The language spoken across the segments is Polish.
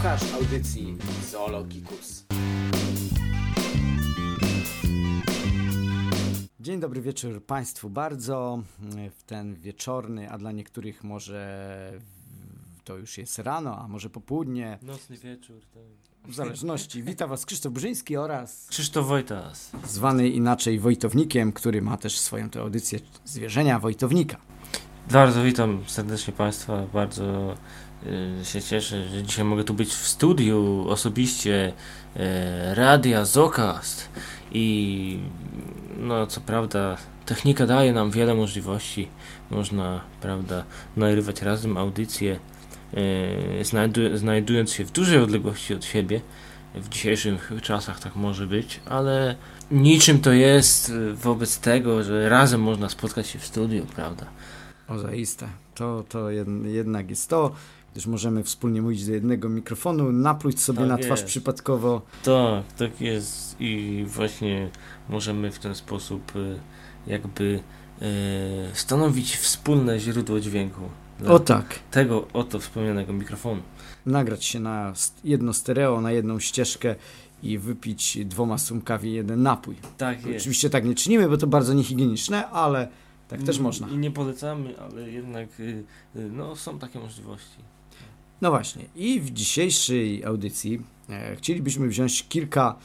Słuchasz audycji Zoologikus. Dzień dobry wieczór Państwu bardzo w ten wieczorny, a dla niektórych może to już jest rano, a może popołudnie. Nocny wieczór. Tak. W zależności. Witam Was Krzysztof Brzyński oraz Krzysztof Wojtas. Zwany inaczej Wojtownikiem, który ma też swoją tę audycję zwierzenia Wojtownika. Bardzo witam serdecznie Państwa. Bardzo się cieszę, że dzisiaj mogę tu być w studiu osobiście y, Radia Zokast i no co prawda technika daje nam wiele możliwości. Można, prawda, nagrywać razem audycje E, znajdu znajdując się w dużej odległości od siebie. W dzisiejszych czasach tak może być, ale niczym to jest wobec tego, że razem można spotkać się w studiu, prawda? O zaiste. To, to jednak jest to, gdyż możemy wspólnie mówić do jednego mikrofonu, napluć sobie tak na twarz jest. przypadkowo. Tak, tak jest i właśnie możemy w ten sposób e, jakby e, stanowić wspólne źródło dźwięku. O tak. Tego oto wspomnianego mikrofonu. Nagrać się na jedno stereo, na jedną ścieżkę i wypić dwoma sumkami jeden napój. Tak jest. Oczywiście tak nie czynimy, bo to bardzo niehigieniczne, ale tak też można. I nie polecamy, ale jednak y, y, no, są takie możliwości. No właśnie. I w dzisiejszej audycji e, chcielibyśmy wziąć kilka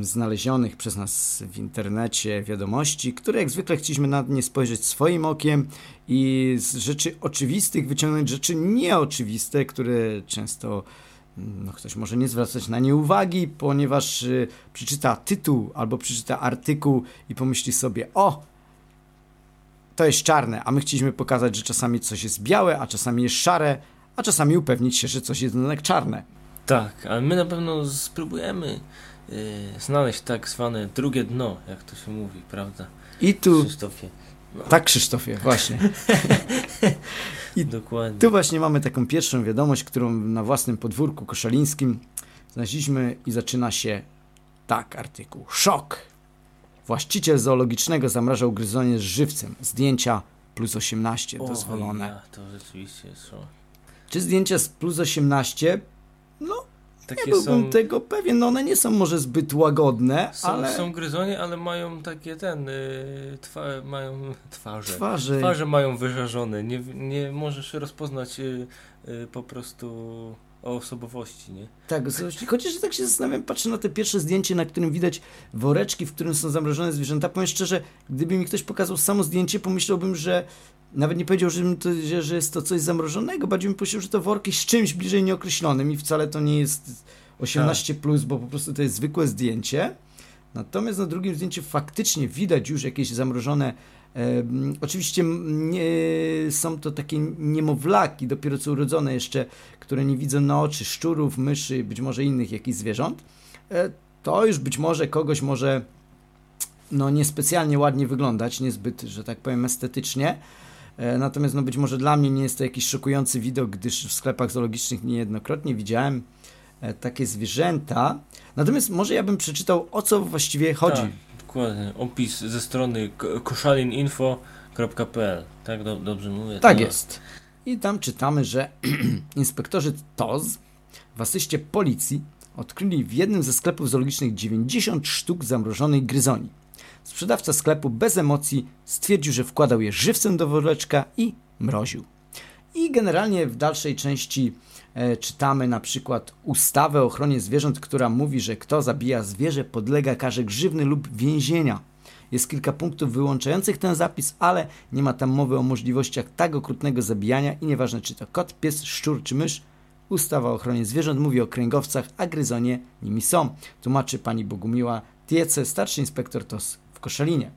znalezionych przez nas w internecie wiadomości, które jak zwykle chcieliśmy na nie spojrzeć swoim okiem i z rzeczy oczywistych wyciągnąć rzeczy nieoczywiste, które często no, ktoś może nie zwracać na nie uwagi, ponieważ y, przeczyta tytuł albo przeczyta artykuł i pomyśli sobie, o, to jest czarne, a my chcieliśmy pokazać, że czasami coś jest białe, a czasami jest szare, a czasami upewnić się, że coś jest jednak czarne. Tak, ale my na pewno spróbujemy yy, znaleźć tak zwane drugie dno, jak to się mówi, prawda? I tu. Krzysztofie. No. Tak, Krzysztofie, właśnie. I Dokładnie. Tu właśnie mamy taką pierwszą wiadomość, którą na własnym podwórku koszalińskim znaleźliśmy i zaczyna się tak artykuł. Szok! Właściciel zoologicznego zamrażał gryzonie z żywcem. Zdjęcia plus 18 dozwolone. Ja, to rzeczywiście jest szok. Czy zdjęcia z plus 18? No, takie nie byłbym są... tego pewien, no one nie są może zbyt łagodne, są, ale... Są gryzonie, ale mają takie ten, yy, twa, mają twarze. Twarze. Twarze mają wyżarzone, nie, nie możesz rozpoznać yy, yy, po prostu o osobowości, nie? Tak, chociaż tak się zastanawiam, patrzę na te pierwsze zdjęcie, na którym widać woreczki, w którym są zamrożone zwierzęta. Powiem szczerze, gdyby mi ktoś pokazał samo zdjęcie, pomyślałbym, że nawet nie powiedział, że, to, że jest to coś zamrożonego, bardziej bym powiedział, że to worki z czymś bliżej nieokreślonym i wcale to nie jest 18, tak. plus, bo po prostu to jest zwykłe zdjęcie. Natomiast na drugim zdjęciu faktycznie widać już jakieś zamrożone. E, oczywiście nie, są to takie niemowlaki, dopiero co urodzone jeszcze, które nie widzą na oczy szczurów, myszy, być może innych jakichś zwierząt. E, to już być może kogoś może no niespecjalnie ładnie wyglądać, niezbyt, że tak powiem, estetycznie. E, natomiast no być może dla mnie nie jest to jakiś szokujący widok, gdyż w sklepach zoologicznych niejednokrotnie widziałem e, takie zwierzęta. Natomiast może ja bym przeczytał, o co właściwie chodzi. Tak, dokładnie. Opis ze strony koszalininfo.pl. Tak, do, dobrze mówię? Tak jest. I tam czytamy, że inspektorzy TOZ w asyście policji odkryli w jednym ze sklepów zoologicznych 90 sztuk zamrożonej gryzoni. Sprzedawca sklepu bez emocji stwierdził, że wkładał je żywcem do woreczka i mroził. I generalnie w dalszej części e, czytamy na przykład ustawę o ochronie zwierząt, która mówi, że kto zabija zwierzę podlega karze grzywny lub więzienia. Jest kilka punktów wyłączających ten zapis, ale nie ma tam mowy o możliwościach tak okrutnego zabijania i nieważne czy to kot, pies, szczur czy mysz, ustawa o ochronie zwierząt mówi o kręgowcach, a gryzonie nimi są. Tłumaczy pani Bogumiła Tiece, starszy inspektor TOS Koszalinie.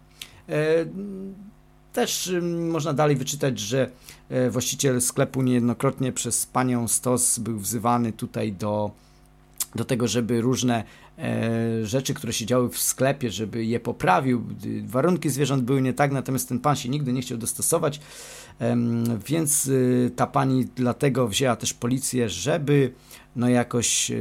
E, też można dalej wyczytać, że e, właściciel sklepu niejednokrotnie przez panią Stos był wzywany tutaj do, do tego, żeby różne e, rzeczy, które się działy w sklepie, żeby je poprawił. Warunki zwierząt były nie tak, natomiast ten pan się nigdy nie chciał dostosować, więc y, ta pani dlatego wzięła też policję, żeby no jakoś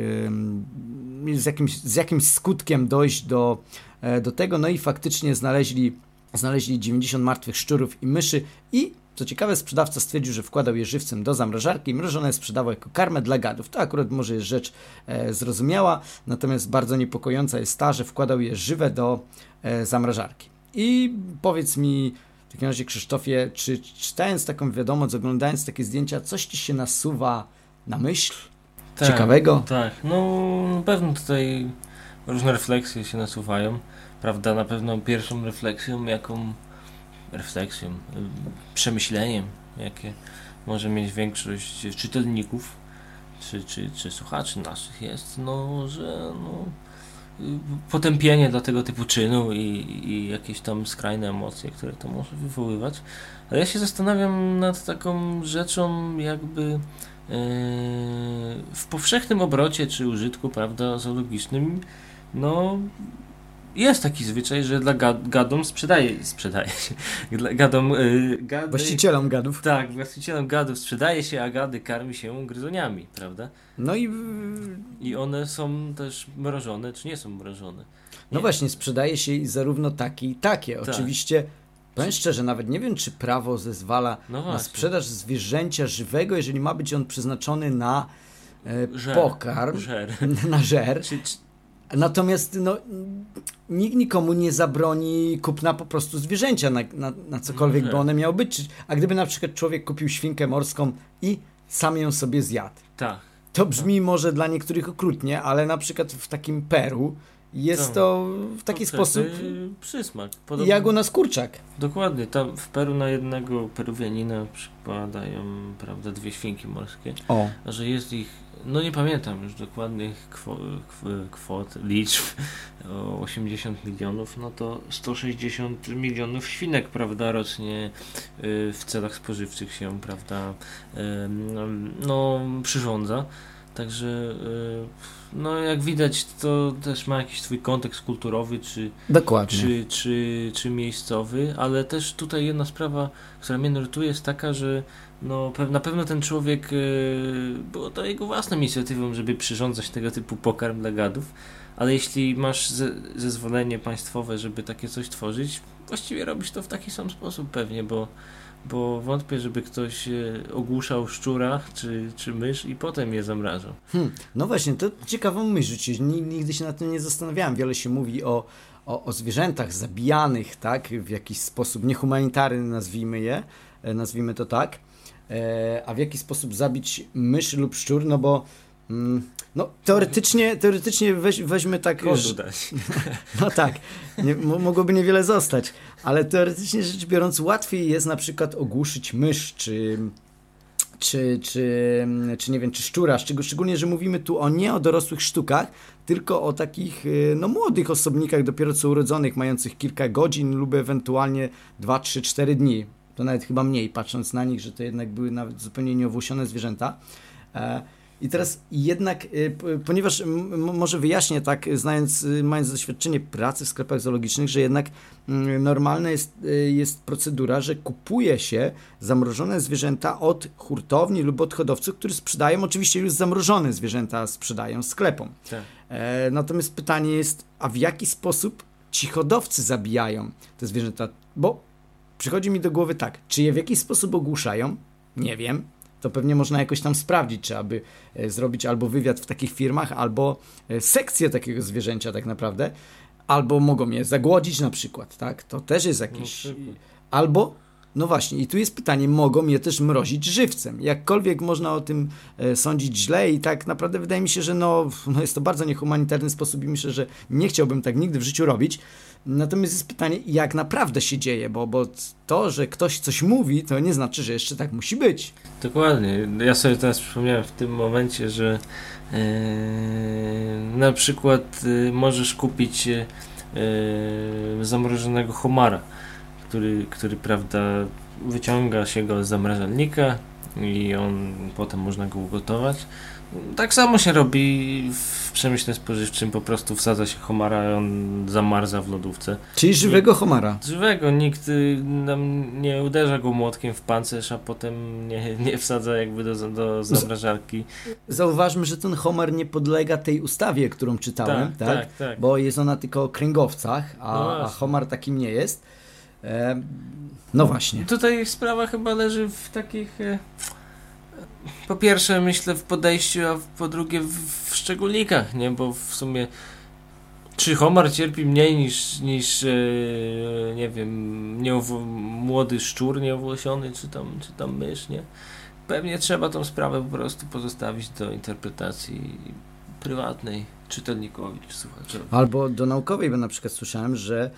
z jakimś, z jakimś skutkiem dojść do E, do tego. No i faktycznie znaleźli, znaleźli 90 martwych szczurów i myszy i Co ciekawe, sprzedawca stwierdził, że wkładał je żywcem do zamrażarki i mrożone sprzedawał jako karmę dla gadów. To akurat może jest rzecz e, zrozumiała, natomiast bardzo niepokojąca jest ta, że wkładał je żywe do e, zamrażarki. I powiedz mi w takim razie, Krzysztofie, czy czytając taką wiadomość, oglądając takie zdjęcia, coś ci się nasuwa na myśl? Tak, Ciekawego? Tak, no na pewno tutaj różne refleksje się nasuwają. Prawda, na pewno pierwszą refleksją, jaką refleksją, przemyśleniem, jakie może mieć większość czytelników czy, czy, czy słuchaczy naszych jest, no, że no, potępienie dla tego typu czynu i, i jakieś tam skrajne emocje, które to może wywoływać. Ale ja się zastanawiam nad taką rzeczą, jakby yy, w powszechnym obrocie czy użytku, prawda, zoologicznym, no jest taki zwyczaj, że dla gad gadom sprzedaje, sprzedaje się, dla gadom, yy, gady, Właścicielom gadów. tak, właścicielom gadów sprzedaje się, a gady karmi się gryzoniami, prawda? No i I one są też mrożone, czy nie są mrożone. No Nie. właśnie, sprzedaje się zarówno takie i takie. Tak. Oczywiście, powiem szczerze, nawet nie wiem, czy prawo zezwala No na sprzedaż zwierzęcia żywego, jeżeli ma być on przeznaczony na e, Żer. pokarm, Żer. na żer. Czy, czy, Natomiast no, nikt nikomu nie zabroni kupna po prostu zwierzęcia na, na, na cokolwiek No, by one miało być. A gdyby na przykład człowiek kupił świnkę morską i sam ją sobie zjadł. tak. To brzmi może dla niektórych okrutnie, ale na przykład w takim Peru jest to w taki sposób Przysmak. Podobnie- jak u nas kurczak. Dokładnie, tam w Peru na jednego Peruwianina przypadają, prawda, dwie świnki morskie, O. a że jest ich, no nie pamiętam już dokładnych kwo, kw, kwot, liczb, o 80 milionów, no to 160 milionów świnek, prawda, rocznie y, w celach spożywczych się, prawda, ym, no przyrządza. Także, y, no jak widać, to też ma jakiś swój kontekst kulturowy, czy, Dokładnie. czy, czy, czy miejscowy, ale też tutaj jedna sprawa, która mnie nurtuje jest taka, że no, na pewno ten człowiek, yy, było to jego własną inicjatywą, żeby przyrządzać tego typu pokarm dla gadów, ale jeśli masz ze, zezwolenie państwowe, żeby takie coś tworzyć, właściwie robisz to w taki sam sposób pewnie, bo, bo wątpię, żeby ktoś e, ogłuszał szczura czy, czy mysz i potem je zamrażał. Hmm. No właśnie, to ciekawą myśl rzuciłeś. Ni- Nigdy się nad tym nie zastanawiałem. Wiele się mówi o, o, o zwierzętach zabijanych, tak, w jakiś sposób niehumanitarny, nazwijmy je, e, nazwijmy to tak. E, a w jaki sposób zabić mysz lub szczur, no bo mm, no, teoretycznie, teoretycznie weź, weźmy tak... Kodu dać. No tak, nie, mo- mogłoby niewiele zostać, ale teoretycznie rzecz biorąc łatwiej jest na przykład ogłuszyć mysz, czy, czy, czy, czy nie wiem, czy szczura, szczeg- szczególnie, że mówimy tu o nie o dorosłych sztukach, tylko o takich y, no, młodych osobnikach, dopiero co urodzonych, mających kilka godzin lub ewentualnie 2, 3, 4 dni. To nawet chyba mniej, patrząc na nich, że to jednak były nawet zupełnie nieowłosione zwierzęta. E, I teraz jednak, y, ponieważ może wyjaśnię tak, znając, y, mając doświadczenie pracy w sklepach zoologicznych, że jednak mm, normalna jest, y, jest procedura, że kupuje się zamrożone zwierzęta od hurtowni lub od hodowców, którzy sprzedają, oczywiście już zamrożone zwierzęta sprzedają sklepom. Tak. E, natomiast pytanie jest, a w jaki sposób ci hodowcy zabijają te zwierzęta? Bo przychodzi mi do głowy tak, czy je w jakiś sposób ogłuszają? Nie wiem. To pewnie można jakoś tam sprawdzić, czy aby e, zrobić albo wywiad w takich firmach, albo e, sekcję takiego zwierzęcia tak naprawdę, albo mogą je zagłodzić na przykład, tak? To też jest jakiś... Albo, no właśnie, i tu jest pytanie, mogą je też mrozić żywcem. Jakkolwiek można o tym e, sądzić źle i tak naprawdę wydaje mi się, że no, no jest to bardzo niehumanitarny sposób i myślę, że nie chciałbym tak nigdy w życiu robić. Natomiast jest pytanie, jak naprawdę się dzieje, bo, bo to, że ktoś coś mówi, to nie znaczy, że jeszcze tak musi być. Dokładnie. Ja sobie teraz przypomniałem w tym momencie, że e, na przykład e, możesz kupić e, zamrożonego homara, który, który prawda wyciąga się go z zamrażalnika i on potem można go ugotować. Tak samo się robi w przemyśle spożywczym, po prostu wsadza się homara i on zamarza w lodówce. Czyli żywego homara. Żywego, nikt y, nam nie uderza go młotkiem w pancerz, a potem nie, nie wsadza jakby do, do zamrażarki. Zauważmy, że ten homar nie podlega tej ustawie, którą czytałem, tak? tak, tak. Bo jest ona tylko o kręgowcach, a, No a homar takim nie jest. No właśnie. Tutaj sprawa chyba leży w takich. E, po pierwsze, myślę w podejściu, a po drugie w, szczególnikach, nie? Bo w sumie. Czy homar cierpi mniej niż, niż e, nie wiem, nieowo- młody szczur nieowłosiony, czy tam, czy tam mysz, nie? Pewnie trzeba tą sprawę po prostu pozostawić do interpretacji prywatnej czytelnikowi czy słuchaczowi. Albo do naukowej, bo na przykład słyszałem, że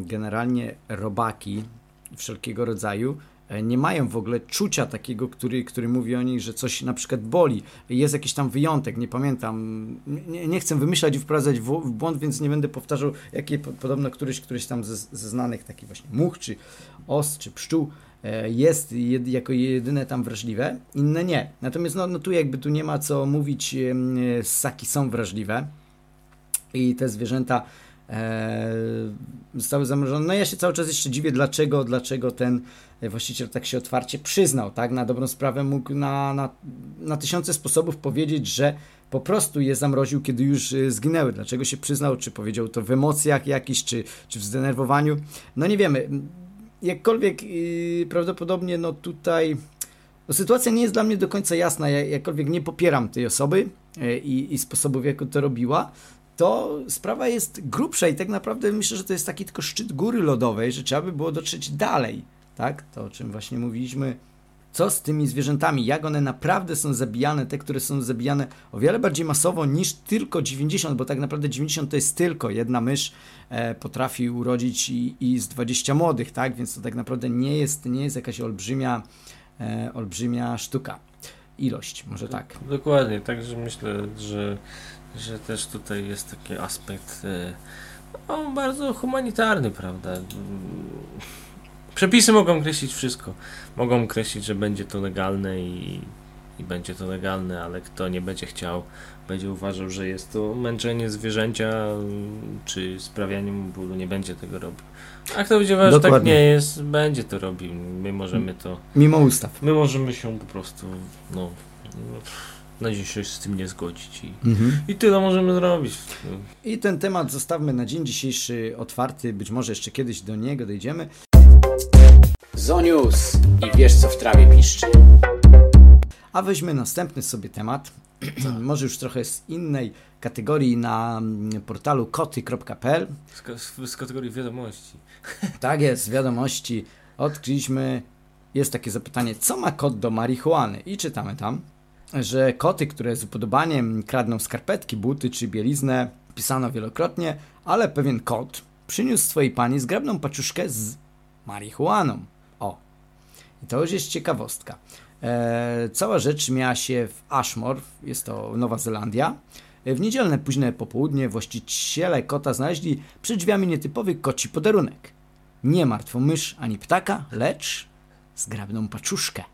generalnie robaki wszelkiego rodzaju e, nie mają w ogóle czucia takiego, który, który mówi o nich, że coś na przykład boli. Jest jakiś tam wyjątek, nie pamiętam. Nie, nie chcę wymyślać i wprowadzać w, w błąd, więc nie będę powtarzał, jakie po- podobno któryś, któryś tam ze, ze znanych takich właśnie much, czy os, czy pszczół e, jest jako jedyne tam wrażliwe, inne nie. Natomiast no, no tu jakby tu nie ma co mówić, e, ssaki są wrażliwe i te zwierzęta zostały zamrożone. No ja się cały czas jeszcze dziwię, dlaczego, dlaczego ten e, właściciel tak się otwarcie przyznał, tak? Na dobrą sprawę mógł na, na, na tysiące sposobów powiedzieć, że po prostu je zamroził, kiedy już e, zginęły. Dlaczego się przyznał? Czy powiedział to w emocjach jakichś, czy, czy w zdenerwowaniu? No nie wiemy. Jakkolwiek yy, prawdopodobnie no tutaj no, sytuacja nie jest dla mnie do końca jasna. Ja jakkolwiek nie popieram tej osoby e, i, i sposobów, jak to robiła, to sprawa jest grubsza i tak naprawdę myślę, że to jest taki tylko szczyt góry lodowej, że trzeba by było dotrzeć dalej, tak? To o czym właśnie mówiliśmy. Co z tymi zwierzętami? Jak one naprawdę są zabijane? Te, które są zabijane o wiele bardziej masowo niż tylko 90, bo tak naprawdę 90 to jest tylko jedna mysz e, potrafi urodzić i, i z 20 młodych, tak? Więc to tak naprawdę nie jest, nie jest jakaś olbrzymia, e, olbrzymia sztuka. Ilość, może tak. Dokładnie, także myślę, że, że też tutaj jest taki aspekt e, no, bardzo humanitarny, prawda? Przepisy mogą określić wszystko. Mogą określić, że będzie to legalne i, i będzie to legalne, ale kto nie będzie chciał, będzie uważał, że jest to męczenie zwierzęcia czy sprawianie mu bólu, nie będzie tego robił. A kto będzie uważał, że tak nie jest, będzie to robił. My możemy to Mimo ustaw. My możemy się po prostu, no, no, na dziś się z tym nie zgodzić i, Mhm. i tyle możemy zrobić. I ten temat zostawmy na dzień dzisiejszy otwarty, być może jeszcze kiedyś do niego dojdziemy. Zonius i wiesz co w trawie piszczy. A weźmy następny sobie temat, może już trochę z innej kategorii na mm, portalu koty.pl. Z, z kategorii wiadomości. Tak jest, wiadomości odkryliśmy, jest takie zapytanie, co ma kot do marihuany? I czytamy tam, że koty, które z upodobaniem kradną skarpetki, buty czy bieliznę, pisano wielokrotnie, ale pewien kot przyniósł swojej pani zgrabną paczuszkę z marihuaną. O, i to już jest ciekawostka. E, cała rzecz miała się w Ashmore, jest to Nowa Zelandia. E, W niedzielne późne popołudnie właściciele kota znaleźli przed drzwiami nietypowy koci podarunek. Nie martwą mysz ani ptaka, lecz zgrabną paczuszkę.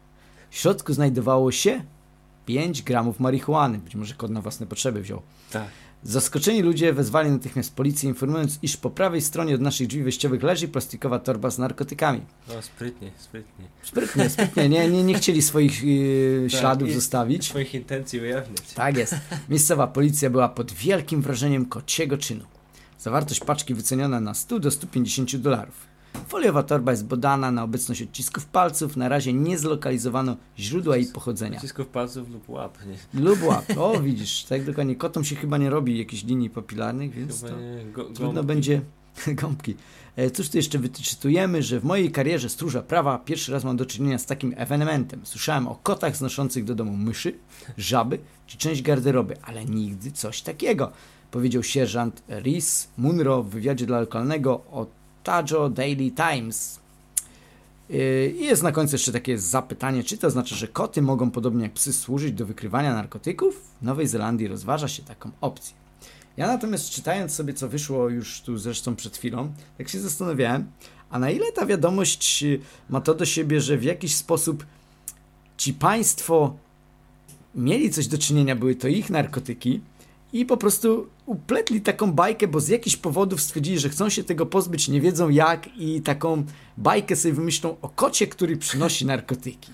W środku znajdowało się 5 gramów marihuany. Być może kot na własne potrzeby wziął. Tak. Zaskoczeni ludzie wezwali natychmiast policję, informując, iż po prawej stronie od naszych drzwi wejściowych leży plastikowa torba z narkotykami. No, sprytnie, sprytnie. Sprytnie, sprytnie. Nie, nie, nie chcieli swoich yy, Tak, śladów zostawić. Swoich intencji ujawniać. Tak jest. Miejscowa policja była pod wielkim wrażeniem kociego czynu. Zawartość paczki wyceniona na 100 do 150 dolarów. Foliowa torba jest badana na obecność odcisków palców. Na razie nie zlokalizowano źródła jej pochodzenia. Nacisków palców lub łap, nie? Lub łap. O, widzisz, tak dokładnie. Kotom się chyba nie robi jakichś linii papilarnych, więc go, trudno będzie... Gąbki. E, Cóż tu jeszcze wyczytujemy, że w mojej karierze stróża prawa pierwszy raz mam do czynienia z takim ewenementem. Słyszałem o kotach znoszących do domu myszy, żaby czy część garderoby, ale nigdy coś takiego, powiedział sierżant Rhys Munro w wywiadzie dla lokalnego Otago Daily Times. Yy, I jest na końcu jeszcze takie zapytanie, czy to znaczy, że koty mogą podobnie jak psy służyć do wykrywania narkotyków? W Nowej Zelandii rozważa się taką opcję. Ja natomiast czytając sobie, co wyszło już tu zresztą przed chwilą, tak się zastanawiałem, a na ile ta wiadomość y, ma to do siebie, że w jakiś sposób ci państwo mieli coś do czynienia, były to ich narkotyki i po prostu upletli taką bajkę, bo z jakichś powodów stwierdzili, że chcą się tego pozbyć, nie wiedzą jak i taką bajkę sobie wymyślą o kocie, który przynosi narkotyki.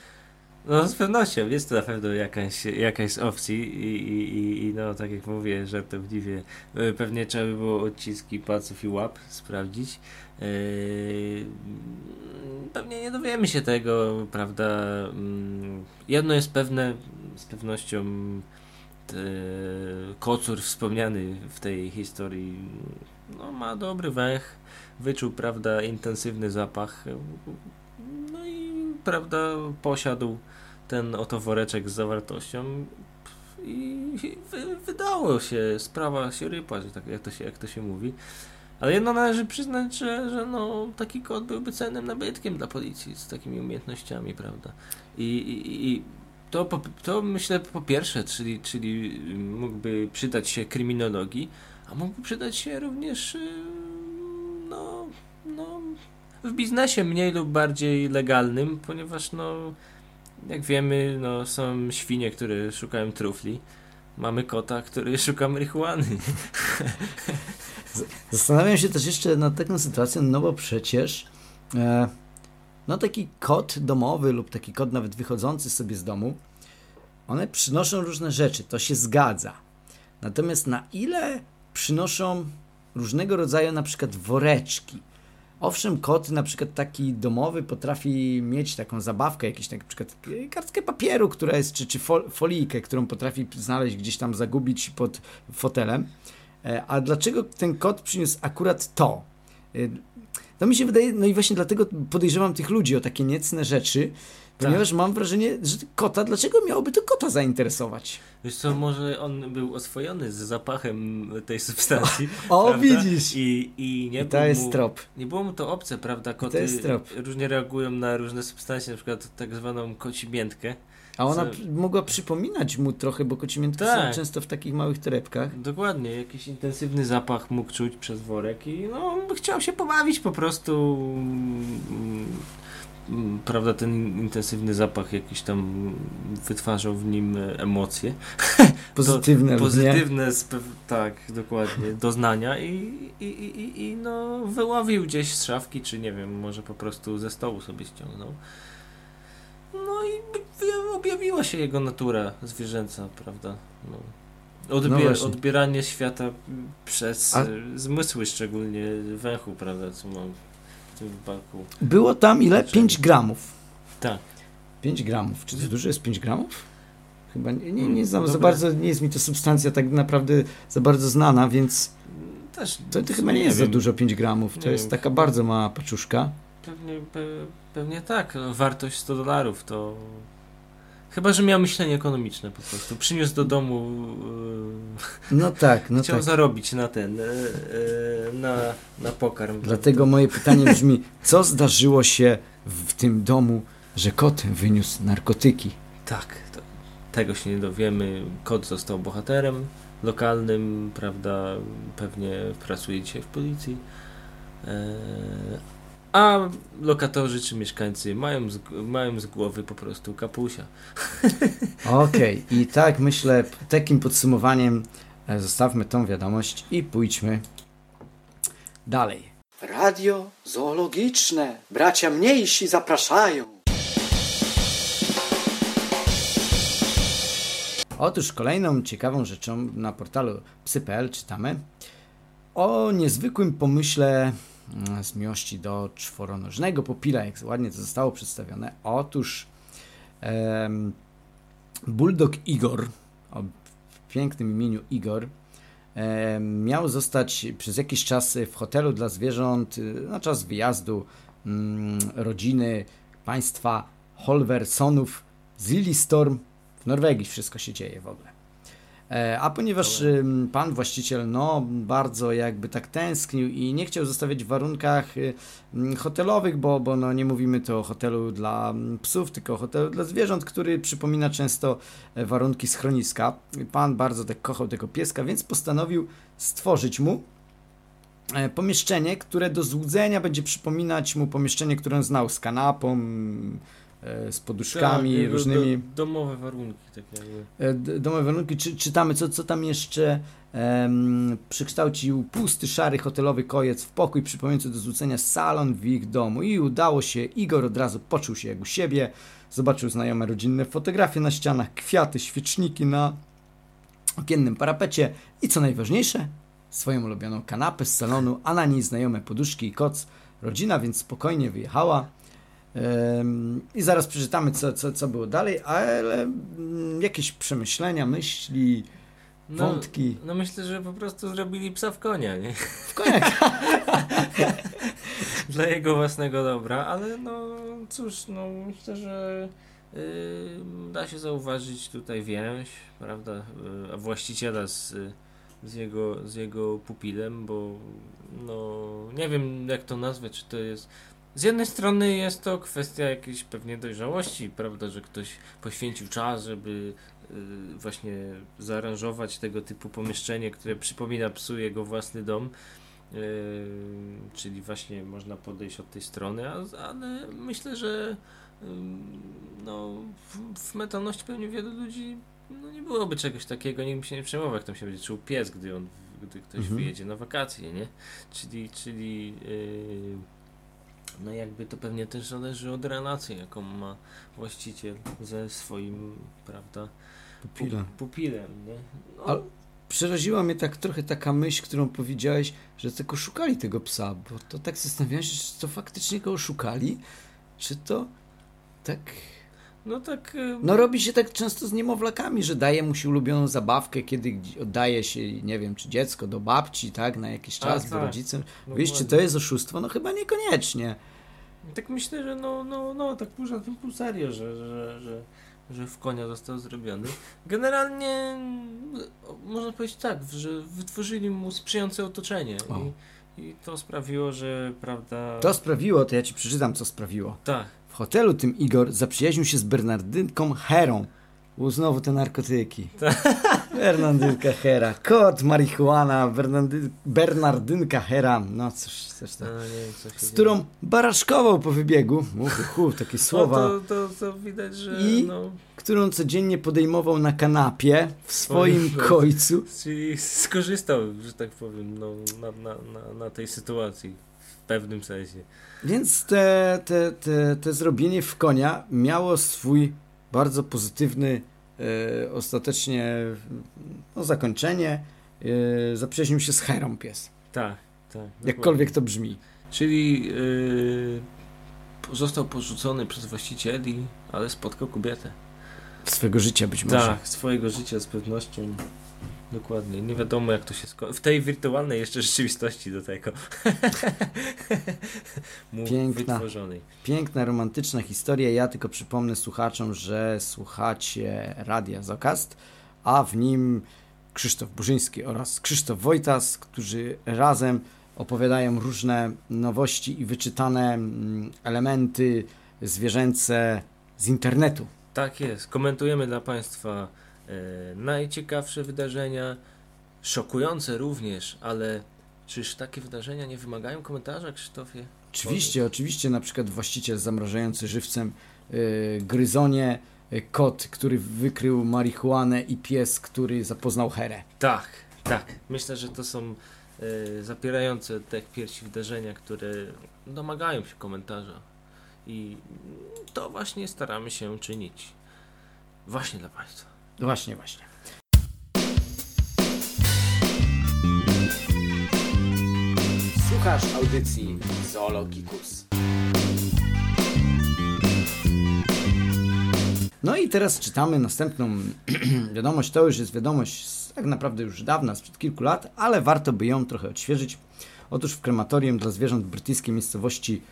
No z pewnością, jest to na pewno jakaś, jakaś z opcji i, i, i no tak jak mówię, żartobliwie, e, pewnie trzeba by było odciski palców i łap sprawdzić. Yy, pewnie nie dowiemy się tego, prawda? Mm, jedno jest pewne, z pewnością kocur wspomniany w tej historii no, ma dobry węch, wyczuł, prawda, intensywny zapach, no i, prawda, posiadł ten oto woreczek z zawartością i wy, wydało się, sprawa się rypa, że tak, jak, to się, jak to się mówi. Ale jedno należy przyznać, że, że no, taki kot byłby cennym nabytkiem dla policji z takimi umiejętnościami, prawda? I, i, i to, po, to myślę po pierwsze, czyli, czyli mógłby przydać się kryminologii, a mógłby przydać się również y, no, no, w biznesie mniej lub bardziej legalnym, ponieważ no, jak wiemy, no, są świnie, które szukają trufli. Mamy kota, który szuka marihuany. Zastanawiam się też jeszcze nad taką sytuacją, no bo przecież e, no taki kot domowy lub taki kot nawet wychodzący sobie z domu, one przynoszą różne rzeczy, to się zgadza. Natomiast na ile przynoszą różnego rodzaju na przykład woreczki. Owszem, kot na przykład taki domowy potrafi mieć taką zabawkę, tak, na przykład kartkę papieru, która jest, czy, czy folijkę, którą potrafi znaleźć gdzieś tam, zagubić pod fotelem. E, a dlaczego ten kot przyniósł akurat to? To mi się wydaje, no i właśnie dlatego podejrzewam tych ludzi o takie niecne rzeczy, Ponieważ tak. mam wrażenie, że kota, dlaczego miałoby to kota zainteresować? Wiesz co, może on był oswojony z zapachem tej substancji. O, prawda? widzisz! I, i nie I to jest mu, trop. Nie było mu to obce, prawda? Koty różnie reagują na różne substancje, na przykład tak zwaną kocimiętkę. A ona co... mogła przypominać mu trochę, bo kocimiętki tak. są często w takich małych torebkach. Dokładnie, jakiś intensywny zapach mógł czuć przez worek i no, chciał się pobawić po prostu mm, Mm, prawda, ten intensywny zapach jakiś tam wytwarzał w nim emocje. Pozytywne. pozytywne, tak, dokładnie, doznania i, i, i, i no, wyławił gdzieś z szafki, czy nie wiem, może po prostu ze stołu sobie ściągnął. No i objawiła się jego natura zwierzęca, prawda? No. Odbier no odbieranie świata przez A... zmysły, szczególnie węchu, prawda, co mam tym wypadku. Było tam ile? 5 gramów. Tak. 5 gramów. Czy to dużo jest 5 gramów? Chyba nie, nie, nie znam za bardzo, nie jest mi to substancja tak naprawdę za bardzo znana, więc Też, to, to chyba nie jest wiem. za dużo 5 gramów. To nie jest wiem. taka bardzo mała paczuszka. Pewnie, pe, pewnie tak. Wartość 100 dolarów to Chyba, że miał myślenie ekonomiczne po prostu. Przyniósł do domu. Yy, no tak, no Chciał tak. zarobić na ten, yy, na, na pokarm. Dlatego moje pytanie brzmi: co zdarzyło się w tym domu, że kot wyniósł narkotyki? Tak, to, tego się nie dowiemy. Kot został bohaterem lokalnym, prawda? Pewnie pracuje dzisiaj w policji. Yy, a lokatorzy czy mieszkańcy mają z, mają z głowy po prostu kapusia. Okej, okay. i tak myślę, takim podsumowaniem e, zostawmy tą wiadomość i pójdźmy dalej. Radio zoologiczne. Bracia mniejsi zapraszają. Otóż kolejną ciekawą rzeczą na portalu psy.pl czytamy o niezwykłym pomyśle z miłości do czworonożnego popila, jak ładnie to zostało przedstawione. Otóż um, Bulldog Igor, o pięknym imieniu Igor, miał zostać przez jakiś czas w hotelu dla zwierząt y, na czas wyjazdu um, rodziny państwa Holversonów z Lillistorm w Norwegii. Wszystko się dzieje w ogóle. E, a ponieważ pan właściciel no, bardzo jakby tak tęsknił i nie chciał zostawiać w warunkach y, hotelowych, bo, bo no, nie mówimy to o hotelu dla psów, tylko o hotelu dla zwierząt, który przypomina często e, warunki schroniska. Pan bardzo tak kochał tego pieska, więc postanowił stworzyć mu e, pomieszczenie, które do złudzenia będzie przypominać mu pomieszczenie, które on znał z kanapą, z poduszkami Tak, różnymi. Do, domowe warunki, tak jakby. E, domowe warunki. Czy, czytamy, co, co tam jeszcze em, przekształcił pusty, szary hotelowy kojec w pokój przypominający do złucenia salon w ich domu. I udało się. Igor od razu poczuł się jak u siebie. Zobaczył znajome rodzinne fotografie na ścianach, kwiaty, świeczniki na okiennym parapecie i co najważniejsze, swoją ulubioną kanapę z salonu, a na niej znajome poduszki i koc. Rodzina więc spokojnie wyjechała. I zaraz przeczytamy, co, co, co było dalej, ale mm, jakieś przemyślenia, myśli, wątki. No myślę, że po prostu zrobili psa w konia, nie? W koniak. Dla jego własnego dobra, ale no cóż, no myślę, że yy, da się zauważyć tutaj więź, prawda, yy, właściciela z, z, jego, z jego pupilem, bo no nie wiem jak to nazwać, czy to jest z jednej strony jest to kwestia jakiejś pewnie dojrzałości, prawda, że ktoś poświęcił czas, żeby yy, właśnie zaaranżować tego typu pomieszczenie, które przypomina psu jego własny dom. Yy, czyli właśnie można podejść od tej strony, a, ale myślę, że no, w, w mentalności pewnie wielu ludzi no, nie byłoby czegoś takiego, nikt by się nie przejmował, jak tam się będzie czuł pies, gdy on, gdy ktoś Mhm. wyjedzie na wakacje, nie? Czyli, czyli yy, no jakby to pewnie też zależy od relacji, jaką ma właściciel ze swoim, prawda, Pupila. pu- pupilem, nie? No, Ale- Przeraziła mnie tak trochę taka myśl, którą powiedziałeś, że tylko szukali tego psa, bo to tak zastanawiałem się, czy to faktycznie go szukali, czy to tak... no tak... yy, No robi się tak często z niemowlakami, że daje mu się ulubioną zabawkę, kiedy oddaje się, nie wiem, czy dziecko do babci, tak, na jakiś czas, do tak. rodziców. no Wiesz, czy to jest oszustwo? No chyba niekoniecznie. Tak myślę, że no, no, no, tak pół tym pół serio, że, że, że, że w konia został zrobiony. Generalnie można powiedzieć tak, że wytworzyli mu sprzyjające otoczenie i, i to sprawiło, że prawda... To sprawiło, to ja ci przeczytam, co sprawiło. Tak, hotelu tym Igor zaprzyjaźnił się z Bernardynką Herą. U, znowu te narkotyki. Bernardynka Hera. Kot, marihuana, Bernardy, Bernardynka Hera. No cóż, coś no, tam. nie wiem co Z dzieje. którą baraszkował po wybiegu. Uch, takie słowa. No to, to, to widać, że I- no, Którą codziennie podejmował na kanapie w swoim Swoim- końcu. czyli skorzystał, że tak powiem, no, na, na, na, na tej sytuacji w pewnym sensie. Więc te, te, te, te zrobienie w konia miało swój bardzo pozytywny e, ostatecznie no, zakończenie. E, zaprzyjaźnił się z Herą pies. Tak, tak. Jakkolwiek to brzmi. Czyli yy, został porzucony przez właścicieli, ale spotkał kobietę. Swego życia być może. Tak, swojego życia z pewnością. Dokładnie. Nie wiadomo jak to się skończy. W tej wirtualnej jeszcze rzeczywistości do tego. Piękna. wytworzonej. Piękna, romantyczna historia. Ja tylko przypomnę słuchaczom, że słuchacie Radia Zokast, a w nim Krzysztof Burzyński oraz Krzysztof Wojtas, którzy razem opowiadają różne nowości i wyczytane mm, elementy zwierzęce z internetu. Tak jest. Komentujemy dla Państwa najciekawsze wydarzenia, szokujące również, ale czyż takie wydarzenia nie wymagają komentarza, Krzysztofie? Oczywiście, oczywiście, na przykład właściciel zamrażający żywcem y, gryzonie, y, kot, który wykrył marihuanę i pies, który zapoznał herę. Tak, tak. Myślę, że to są e, zapierające te piersi wydarzenia, które domagają się komentarza. I to właśnie staramy się czynić. Właśnie dla Państwa. Właśnie, właśnie. Słuchasz audycji Zoologikus. No i teraz czytamy następną wiadomość. To już jest wiadomość tak naprawdę już dawna, sprzed kilku lat, ale warto by ją trochę odświeżyć. Otóż w krematorium dla zwierząt brytyjskiej miejscowości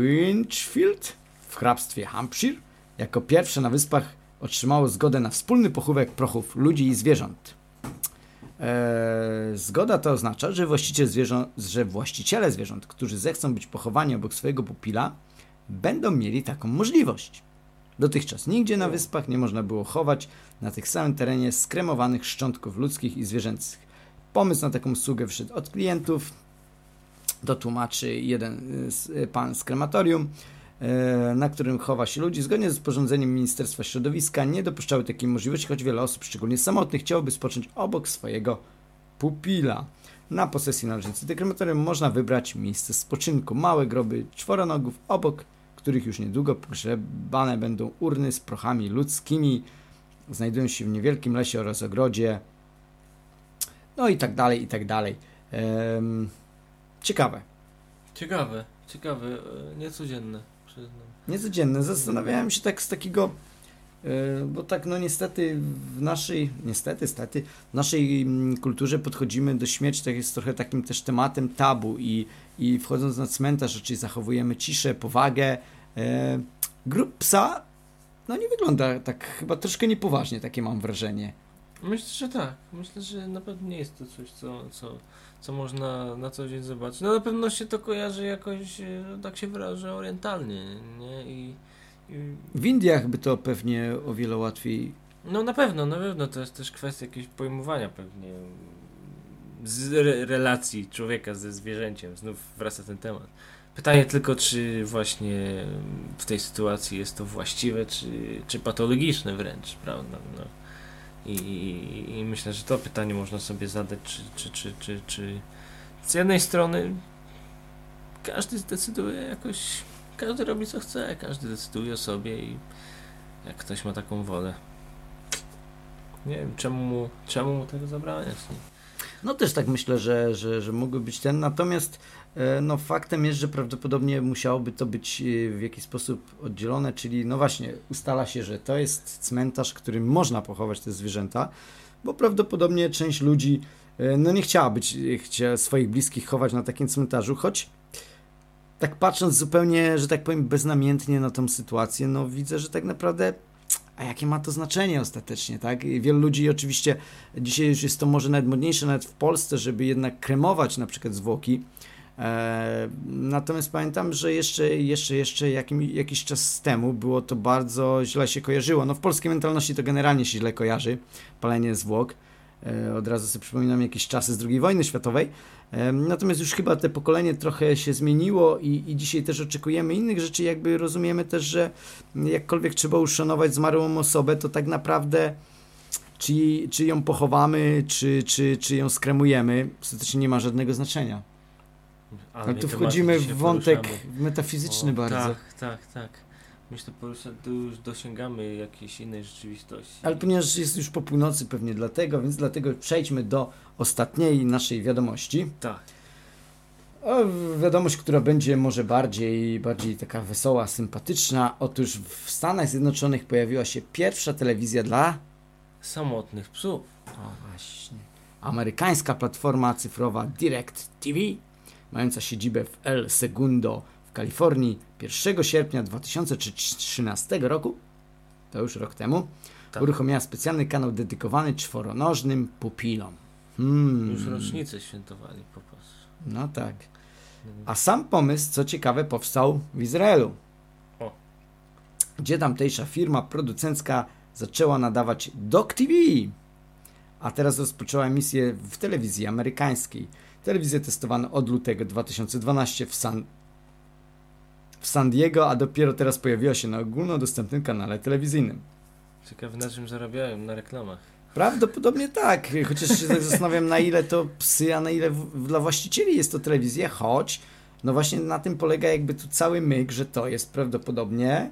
Winchfield w hrabstwie Hampshire jako pierwsze na wyspach otrzymało zgodę na wspólny pochówek prochów ludzi i zwierząt. Eee, zgoda to oznacza, że, że właściciele zwierząt, którzy zechcą być pochowani obok swojego pupila, będą mieli taką możliwość. Dotychczas nigdzie na wyspach nie można było chować na tych samym terenie skremowanych szczątków ludzkich i zwierzęcych. Pomysł na taką usługę wszedł od klientów, to tłumaczy jeden y, z- y, pan z krematorium. E, na którym chowa się ludzi, zgodnie z rozporządzeniem Ministerstwa Środowiska nie dopuszczały takiej możliwości, choć wiele osób, szczególnie samotnych, chciałoby spocząć obok swojego pupila. Na posesji należącej do krematorium można wybrać miejsce spoczynku. Małe groby czworonogów, obok których już niedługo pogrzebane będą urny z prochami ludzkimi. Znajdują się w niewielkim lesie oraz ogrodzie. No i tak dalej, i tak dalej. Ehm, ciekawe. Ciekawe, ciekawe, e, niecodzienne, przyznam. Niecodzienne. Zastanawiałem się tak z takiego, e, bo tak no niestety w naszej, niestety, stety, w naszej mm, kulturze podchodzimy do śmierci, tak jest trochę takim też tematem tabu i, i wchodząc na cmentarz, raczej zachowujemy ciszę, powagę. E, grób psa, no nie wygląda tak, chyba troszkę niepoważnie, takie mam wrażenie. Myślę, że tak. Myślę, że na pewno nie jest to coś, co, co, co można na co dzień zobaczyć. No na pewno się to kojarzy jakoś, e, tak się wyrażę, orientalnie, nie? I, i W Indiach by to pewnie o wiele łatwiej. no na pewno, na pewno to jest też kwestia jakiegoś pojmowania pewnie z re relacji człowieka ze zwierzęciem. Znów wraca ten temat. Pytanie tylko, czy właśnie w tej sytuacji jest to właściwe, czy, czy patologiczne wręcz, prawda? No. I, i, I myślę, że to pytanie można sobie zadać, czy, czy, czy, czy, czy z jednej strony każdy zdecyduje jakoś, każdy robi co chce, każdy decyduje o sobie i jak ktoś ma taką wolę. Nie wiem, czemu mu, czemu mu tego zabraniać? Nie? No też tak myślę, że, że, że mógłby być ten. Natomiast e, no, faktem jest, że prawdopodobnie musiałoby to być e, w jakiś sposób oddzielone, czyli no właśnie ustala się, że to jest cmentarz, którym można pochować te zwierzęta, bo prawdopodobnie część ludzi e, no nie chciała być, chciała swoich bliskich chować na takim cmentarzu, choć tak patrząc zupełnie, że tak powiem, beznamiętnie na tą sytuację, no widzę, że tak naprawdę a jakie ma to znaczenie ostatecznie, tak? I wielu ludzi oczywiście, dzisiaj już jest to może nawet modniejsze, nawet w Polsce, żeby jednak kremować na przykład zwłoki. E, natomiast pamiętam, że jeszcze, jeszcze, jeszcze jakim, jakiś czas temu było to bardzo źle się kojarzyło. No w polskiej mentalności to generalnie się źle kojarzy, palenie zwłok. E, od razu sobie przypominam jakieś czasy z II wojny światowej. E, Natomiast już chyba te pokolenie trochę się zmieniło i, i dzisiaj też oczekujemy innych rzeczy. Jakby rozumiemy też, że jakkolwiek trzeba uszanować zmarłą osobę, to tak naprawdę czy, czy ją pochowamy, czy, czy, czy ją skremujemy, ostatecznie nie ma żadnego znaczenia. Ale tu wchodzimy w wątek poruszamy. metafizyczny O, bardzo. Tak, tak, tak. Myślę, porusza, tu już dosięgamy jakiejś innej rzeczywistości. Ale ponieważ jest już po północy pewnie dlatego, więc dlatego przejdźmy do ostatniej naszej wiadomości. Tak. O, wiadomość, która będzie może bardziej, bardziej taka wesoła, sympatyczna. Otóż w Stanach Zjednoczonych pojawiła się pierwsza telewizja dla. Samotnych psów. O właśnie. Amerykańska platforma cyfrowa Direct TV, mająca siedzibę w El Segundo w Kalifornii 1 sierpnia 2013 roku, to już rok temu, Tak. uruchomiła specjalny kanał dedykowany czworonożnym pupilom. Hmm. Już rocznicę świętowali, popatrz. No tak. A sam pomysł, co ciekawe, powstał w Izraelu. O. Gdzie tamtejsza firma producencka zaczęła nadawać Doc TV. A teraz rozpoczęła emisję w telewizji amerykańskiej. Telewizję testowano od lutego 2012 w San, w San Diego, a dopiero teraz pojawiła się na ogólnodostępnym kanale telewizyjnym. Ciekawe na czym zarabiają, na reklamach. Prawdopodobnie tak, chociaż się tak zastanawiam na ile to psy, a na ile w, dla właścicieli jest to telewizja, choć no właśnie na tym polega jakby tu cały myk, że to jest prawdopodobnie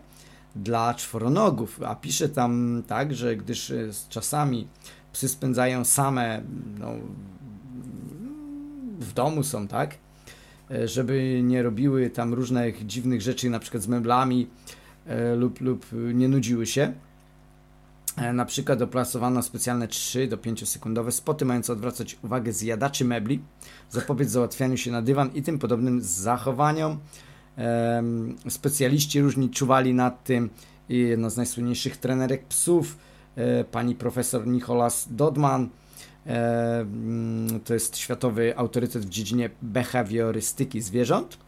dla czworonogów, a pisze tam tak, że gdyż e, z czasami psy spędzają same no, w domu są, tak, żeby nie robiły tam różnych dziwnych rzeczy, na przykład z meblami e, lub, lub nie nudziły się. E, Na przykład oplasowano specjalne 3 do 5 sekundowe spoty mające odwracać uwagę zjadaczy mebli, zapobiec załatwianiu się na dywan i tym podobnym zachowaniom. Specjaliści różni czuwali nad tym i jedna z najsłynniejszych trenerek psów, e, pani profesor Nicholas Dodman, e, to jest światowy autorytet w dziedzinie behawiorystyki zwierząt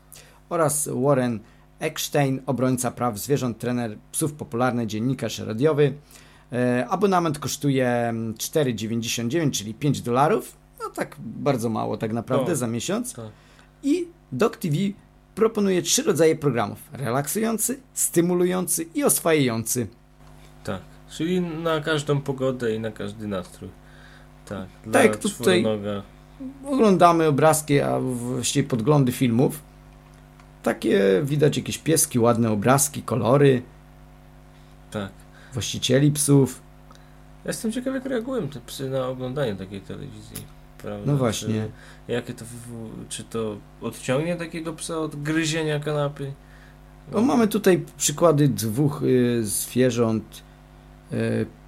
oraz Warren Eckstein, obrońca praw zwierząt, trener psów, popularny dziennikarz radiowy. E, Abonament kosztuje mm, 4,99, czyli 5 dolarów. No tak bardzo mało tak naprawdę No. za miesiąc. Tak. I Doc TV proponuje trzy rodzaje programów: relaksujący, stymulujący i oswajający. Tak. Czyli na każdą pogodę i na każdy nastrój. Tak. Tak, tutaj- czworonoga. Oglądamy obrazki, a właściwie podglądy filmów. Takie widać jakieś pieski, ładne obrazki, kolory, Tak. właścicieli psów. Ja Jestem ciekaw, jak reagują te psy na oglądanie takiej telewizji. Prawda? No właśnie. Czy, jakie to, czy to odciągnie takiego psa od gryzienia kanapy? No, mamy tutaj przykłady dwóch y, zwierząt,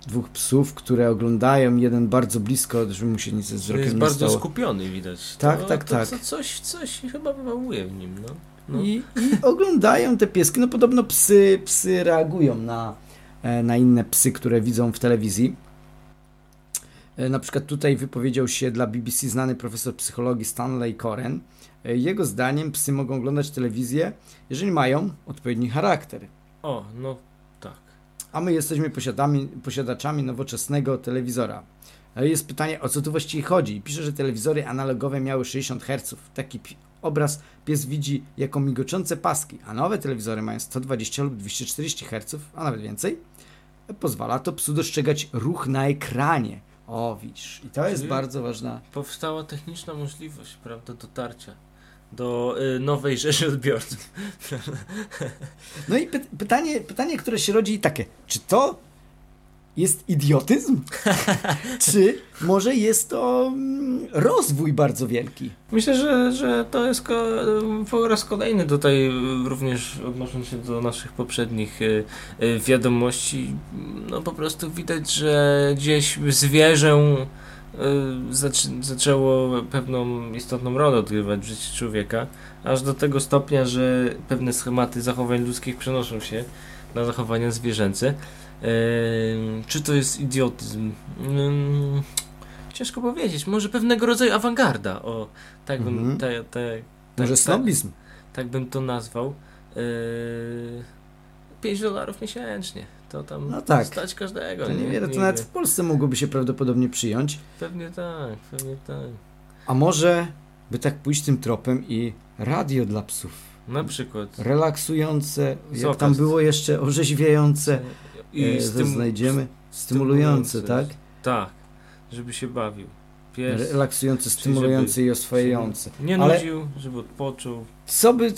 dwóch psów, które oglądają jeden bardzo blisko, żeby mu się nic ze wzrokiem Jest bardzo stało. skupiony widać. Tak, to, tak, to, tak. To coś, coś chyba wywołuje w nim, no. no. I, I oglądają te pieski. No podobno psy, psy reagują na, e, na inne psy, które widzą w telewizji. E, Na przykład tutaj wypowiedział się dla BBC znany profesor psychologii Stanley Coren. E, Jego zdaniem psy mogą oglądać telewizję, jeżeli mają odpowiedni charakter. O, no. A my jesteśmy posiadaczami nowoczesnego telewizora. Jest pytanie, o co tu właściwie chodzi. Pisze, że telewizory analogowe miały 60 Hz. Taki obraz pies widzi jako migoczące paski, a nowe telewizory mają 120 lub 240 Hz, a nawet więcej. Pozwala to psu dostrzegać ruch na ekranie. O, widzisz. I to jest Czyli- bardzo ważna. Powstała techniczna możliwość, prawda, dotarcia do y, nowej rzeszy odbiorców. No i py- pytanie, pytanie, które się rodzi takie, czy to jest idiotyzm? czy może jest to mm, rozwój bardzo wielki? Myślę, że, że to jest ko- po raz kolejny tutaj również odnosząc się do naszych poprzednich y, y, wiadomości, no po prostu widać, że gdzieś zwierzę zaczęło pewną istotną rolę odgrywać w życiu człowieka, aż do tego stopnia, że pewne schematy zachowań ludzkich przenoszą się na zachowania zwierzęce. Ym, czy to jest idiotyzm? Ym, ciężko powiedzieć. Może pewnego rodzaju awangarda. O, tak bym, Mhm. te, te, Może tak, snobizm? tak bym to nazwał. Yy, 5 dolarów miesięcznie. To tam No tak. stać każdego. To niewiele, to nawet w Polsce mogłoby się prawdopodobnie przyjąć. Pewnie tak, pewnie tak. A może by tak pójść tym tropem i radio dla psów. Na przykład. Relaksujące, jak Zokast. tam było jeszcze orzeźwiające, I e, stym- znajdziemy. Stymulujące, tak? Tak, żeby się bawił. Pies. Relaksujące, stymulujące i oswajające. Nie Ale- nudził, żeby odpoczął. Co, by,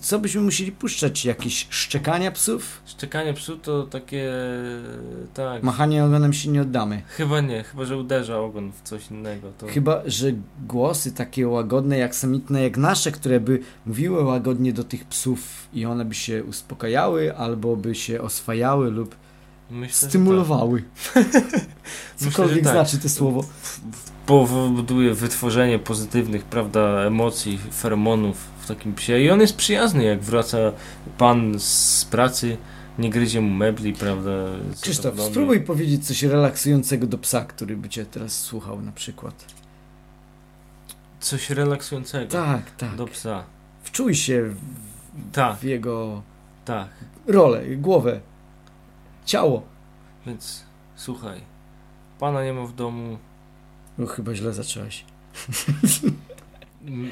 co byśmy musieli puszczać? Jakieś szczekania psów? Szczekanie psu to takie. Tak. Machanie ogonem się nie oddamy. Chyba nie, chyba że uderza ogon w coś innego. To... Chyba, że głosy takie łagodne, jak samitne, jak nasze, które by mówiły łagodnie do tych psów i one by się uspokajały, albo by się oswajały lub Myślę, że stymulowały. Cokolwiek że tak. znaczy to słowo. Tak. Powoduje wytworzenie pozytywnych, prawda, emocji, feromonów w takim psie. I on jest przyjazny, jak wraca pan z pracy, nie gryzie mu mebli, prawda. Krzysztof, spróbuj powiedzieć coś relaksującego do psa, który by cię teraz słuchał na przykład. Coś relaksującego Tak, tak. do psa. Wczuj się w, Tak, w jego tak. rolę, głowę, ciało. Więc słuchaj, pana nie ma w domu. No chyba źle zacząłeś.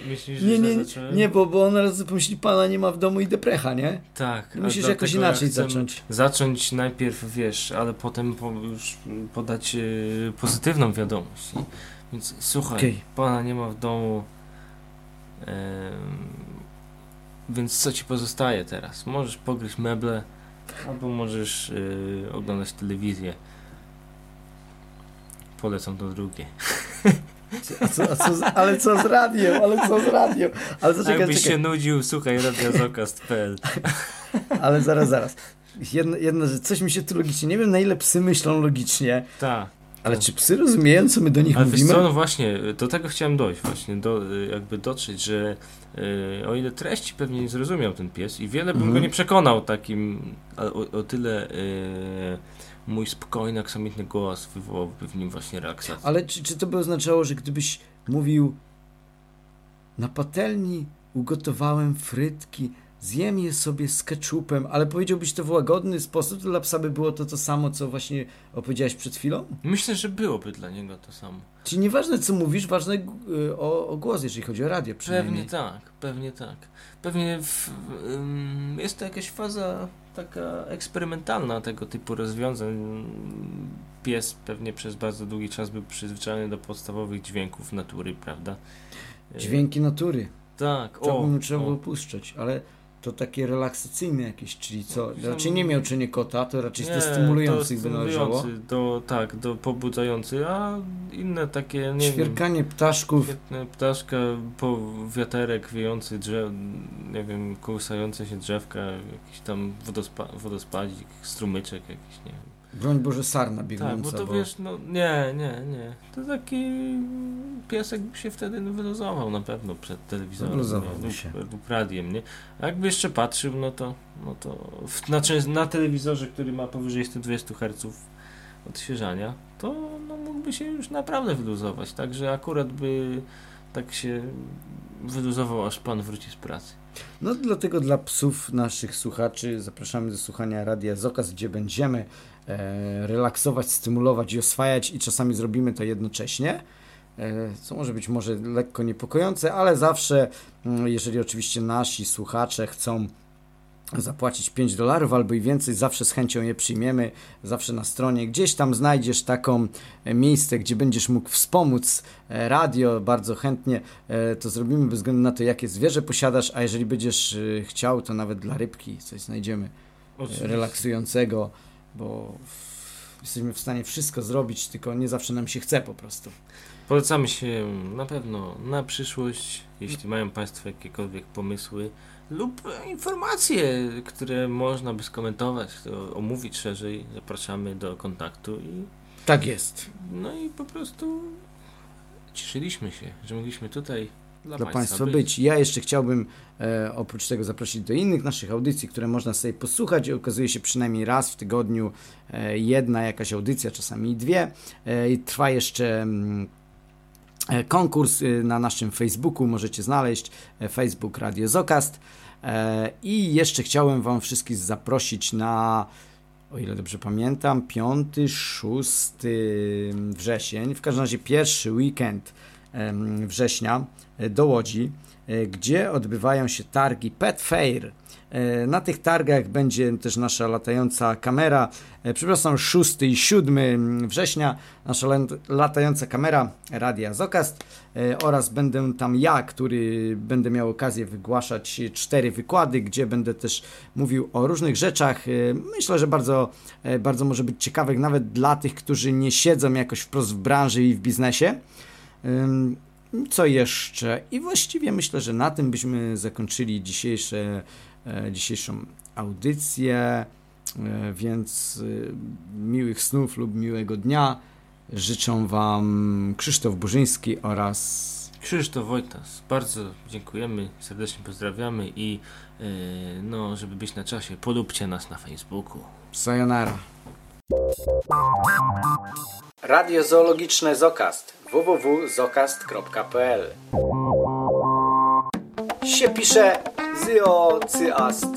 Myślisz, że Nie, nie, zacząłem? nie, bo, bo on razu pomyśli, pana nie ma w domu i deprecha, nie? Tak. a Musisz jakoś ja inaczej chcę zacząć. Zacząć najpierw, wiesz, ale potem po, już podać e, pozytywną wiadomość. nie? Więc słuchaj, Okej. pana nie ma w domu. więc co ci pozostaje teraz? Możesz pogryźć meble, albo możesz e, oglądać telewizję. Polecam to drugie. A co, a co z, ale co z radiem, ale co z radiem? Ale to czekaj, Jakbyś czekaj. się nudził, słuchaj radiozokast.pl Ale zaraz, zaraz. Jedna, jedna rzecz, coś mi się tu logicznie, nie wiem na ile psy myślą logicznie, Tak. Ale czy psy rozumieją, co my do nich Ale mówimy? co, no właśnie, do tego chciałem dojść, właśnie, do, jakby dotrzeć, że e, o ile treści pewnie nie zrozumiał ten pies i wiele bym Mhm. go nie przekonał takim, o, o tyle e, mój spokojny, aksamitny głos wywołałby w nim właśnie relaksację. Ale czy, czy to by oznaczało, że gdybyś mówił na patelni ugotowałem frytki zjem je sobie z ketchupem, ale powiedziałbyś to w łagodny sposób, to dla psa by było to to samo, co właśnie opowiedziałeś przed chwilą? Myślę, że byłoby dla niego to samo. Czyli nieważne co mówisz, ważne y, o, o głos, jeżeli chodzi o radio. Pewnie tak, pewnie tak. Pewnie w, ym, jest to jakaś faza taka eksperymentalna tego typu rozwiązań. Pies pewnie przez bardzo długi czas był przyzwyczajony do podstawowych dźwięków natury, prawda? Y, Dźwięki natury. Tak, To o, trzeba było puszczać, ale to takie relaksacyjne jakieś, czyli co? Raczej nie miał czynie kota, to raczej Nie, to to by należało. stymulujący, do, tak, do pobudzający, a inne takie, nie wiem, Świerkanie ptaszków. Świetne ptaszka, po wiaterek wiejący drzew, nie wiem, kołysające się drzewka, jakiś tam wodospa wodospadzik, strumyczek jakiś, nie wiem. Broń Boże sarna Tak, biegnąca, bo to bo wiesz, no nie, nie, nie. To taki piesek by się wtedy wyluzował na pewno przed telewizorem lub, się. lub radiem, nie? A jakby jeszcze patrzył, no to, no to w, na, telewizorze, który ma powyżej 120 Hz odświeżania, to no, mógłby się już naprawdę wyluzować, także akurat by tak się wyluzował, aż pan wróci z pracy. No dlatego dla psów naszych słuchaczy zapraszamy do słuchania Radia Zokaz, gdzie będziemy relaksować, stymulować i oswajać i czasami zrobimy to jednocześnie. E, co może być może lekko niepokojące, ale zawsze, mm, jeżeli oczywiście nasi słuchacze chcą zapłacić 5 dolarów albo i więcej, zawsze z chęcią je przyjmiemy. Zawsze na stronie gdzieś tam znajdziesz taką e, miejsce, gdzie będziesz mógł wspomóc e, radio. Bardzo chętnie e, to zrobimy bez względu na to, jakie zwierzę posiadasz, a jeżeli będziesz e, chciał, to nawet dla rybki coś znajdziemy e, relaksującego, bo jesteśmy w stanie wszystko zrobić, tylko nie zawsze nam się chce po prostu. Polecamy się na pewno na przyszłość, jeśli mają Państwo jakiekolwiek pomysły lub informacje, które można by skomentować, to omówić szerzej, zapraszamy do kontaktu i Tak jest. no i po prostu cieszyliśmy się, że mogliśmy tutaj dla, dla Państwa być. Ja jeszcze chciałbym e, oprócz tego zaprosić do innych naszych audycji, które można sobie posłuchać. Okazuje się przynajmniej raz w tygodniu e, jedna jakaś audycja, czasami dwie. E, i trwa jeszcze mm, e, konkurs e, na naszym Facebooku, możecie znaleźć e, Facebook Radio Zokast. I jeszcze chciałem Wam wszystkich zaprosić na o ile dobrze pamiętam, 5-6 wrzesień, w każdym razie pierwszy weekend września e, do Łodzi, e, gdzie odbywają się targi Pet Fair. E, Na tych targach będzie też nasza latająca kamera, przepraszam, 6 i 7 września, nasza lat- latająca kamera Radia Zokast oraz będę tam ja, który będę miał okazję wygłaszać cztery wykłady, gdzie będę też mówił o różnych rzeczach. Myślę, że bardzo, bardzo może być ciekawych nawet dla tych, którzy nie siedzą jakoś wprost w branży i w biznesie. Co jeszcze? I właściwie myślę, że na tym byśmy zakończyli dzisiejsze, e, dzisiejszą audycję. E, Więc e, miłych snów lub miłego dnia życzą Wam Krzysztof Burzyński oraz Krzysztof Wojtas, bardzo dziękujemy, serdecznie pozdrawiamy i yy, no, żeby być na czasie, polubcie nas na Facebooku. Sayonara. Radio Zoologiczne Zokast www.zokast.pl się pisze zyocyast.pl